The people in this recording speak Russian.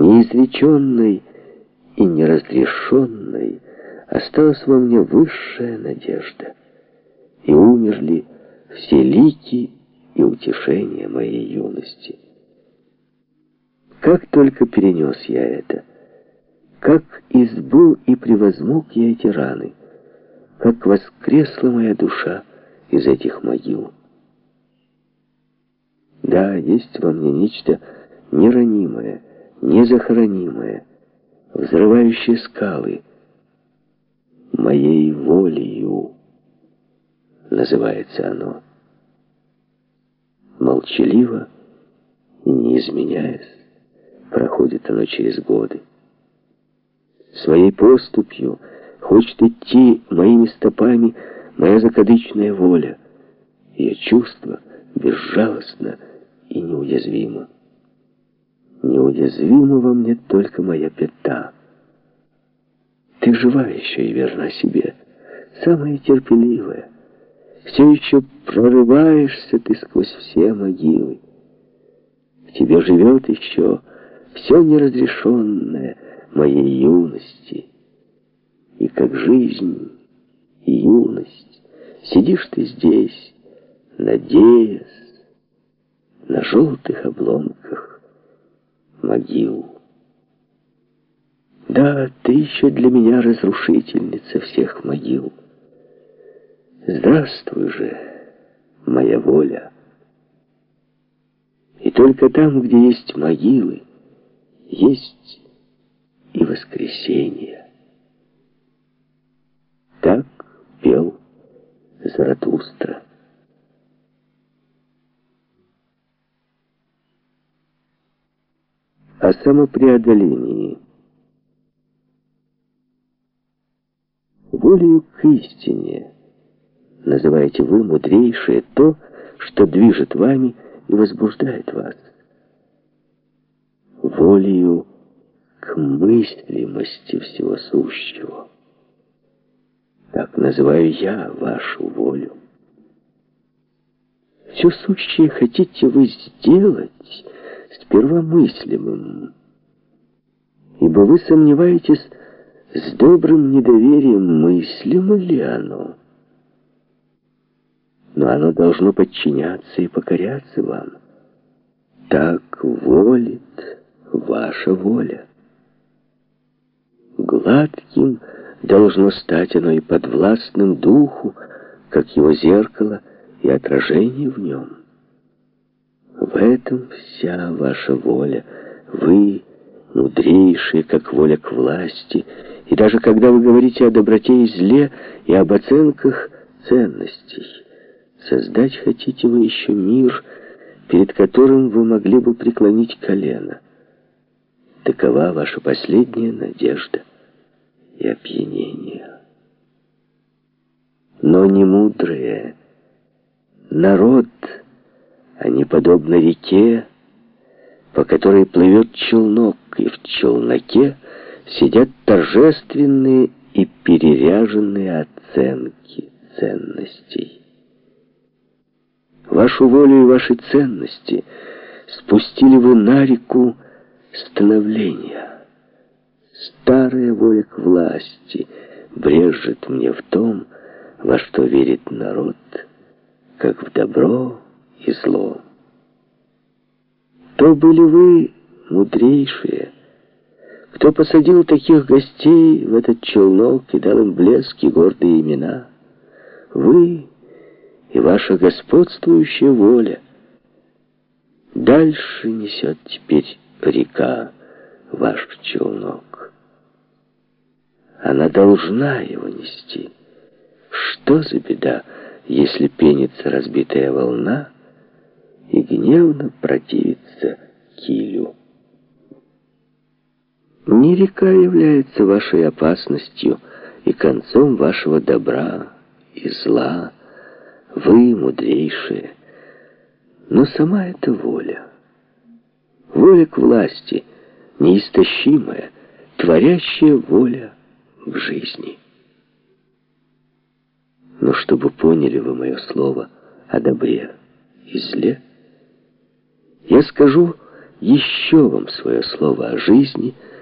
неизреченной и неразрешенной, осталась во мне высшая надежда. И умерли все лики и утешения моей юности. Как только перенес я это, как избыл и превозмог я эти раны, как воскресла моя душа из этих могил. Да, есть во мне нечто неранимое, незахоронимое, взрывающее скалы. Моей волею называется оно. Молчаливо и не изменяясь, проходит оно через годы. Своей поступью хочет идти моими стопами моя закадычная воля. Ее чувство безжалостно и неуязвимо. Неуязвима во мне только моя пята. Ты жива еще и верна себе, самая терпеливая. Все еще прорываешься ты сквозь все могилы. В тебе живет еще все неразрешенное моей юности. И как жизнь и юность сидишь ты здесь, надеясь на желтых обломках могил. Да, ты еще для меня разрушительница всех могил. Здравствуй же, моя воля. И только там, где есть могилы, есть и воскресенье. Так пел Заратустра. О самопреодолении. Волею к истине называете вы мудрейшее то, что движет вами и возбуждает вас волею к мыслимости всего сущего. Так называю я вашу волю. Все сущее хотите вы сделать сперва мыслимым, ибо вы сомневаетесь, с добрым недоверием мыслимо ли оно. Но оно должно подчиняться и покоряться вам. Так волит ваша воля. Гладким должно стать оно и подвластным духу, как его зеркало и отражение в нем. В этом вся ваша воля. Вы мудрейшие, как воля к власти, и даже когда вы говорите о доброте и зле и об оценках ценностей, создать хотите вы еще мир, перед которым вы могли бы преклонить колено. Такова ваша последняя надежда и опьянение. Но не мудрые. Народ, они подобны реке, по которой плывет челнок, и в челноке сидят торжественные и переряженные оценки ценностей. Вашу волю и ваши ценности спустили вы на реку, становления. Старая воля к власти брежет мне в том, во что верит народ, как в добро и зло. То были вы мудрейшие, кто посадил таких гостей в этот челнок и дал им блески гордые имена. Вы и ваша господствующая воля дальше несет теперь река ваш челнок. Она должна его нести. Что за беда, если пенится разбитая волна и гневно противится килю? Не река является вашей опасностью и концом вашего добра и зла. Вы мудрейшие, но сама эта воля — Воля к власти, неистощимая, творящая воля к жизни. Но чтобы поняли вы мое слово о добре и зле, я скажу еще вам свое слово о жизни –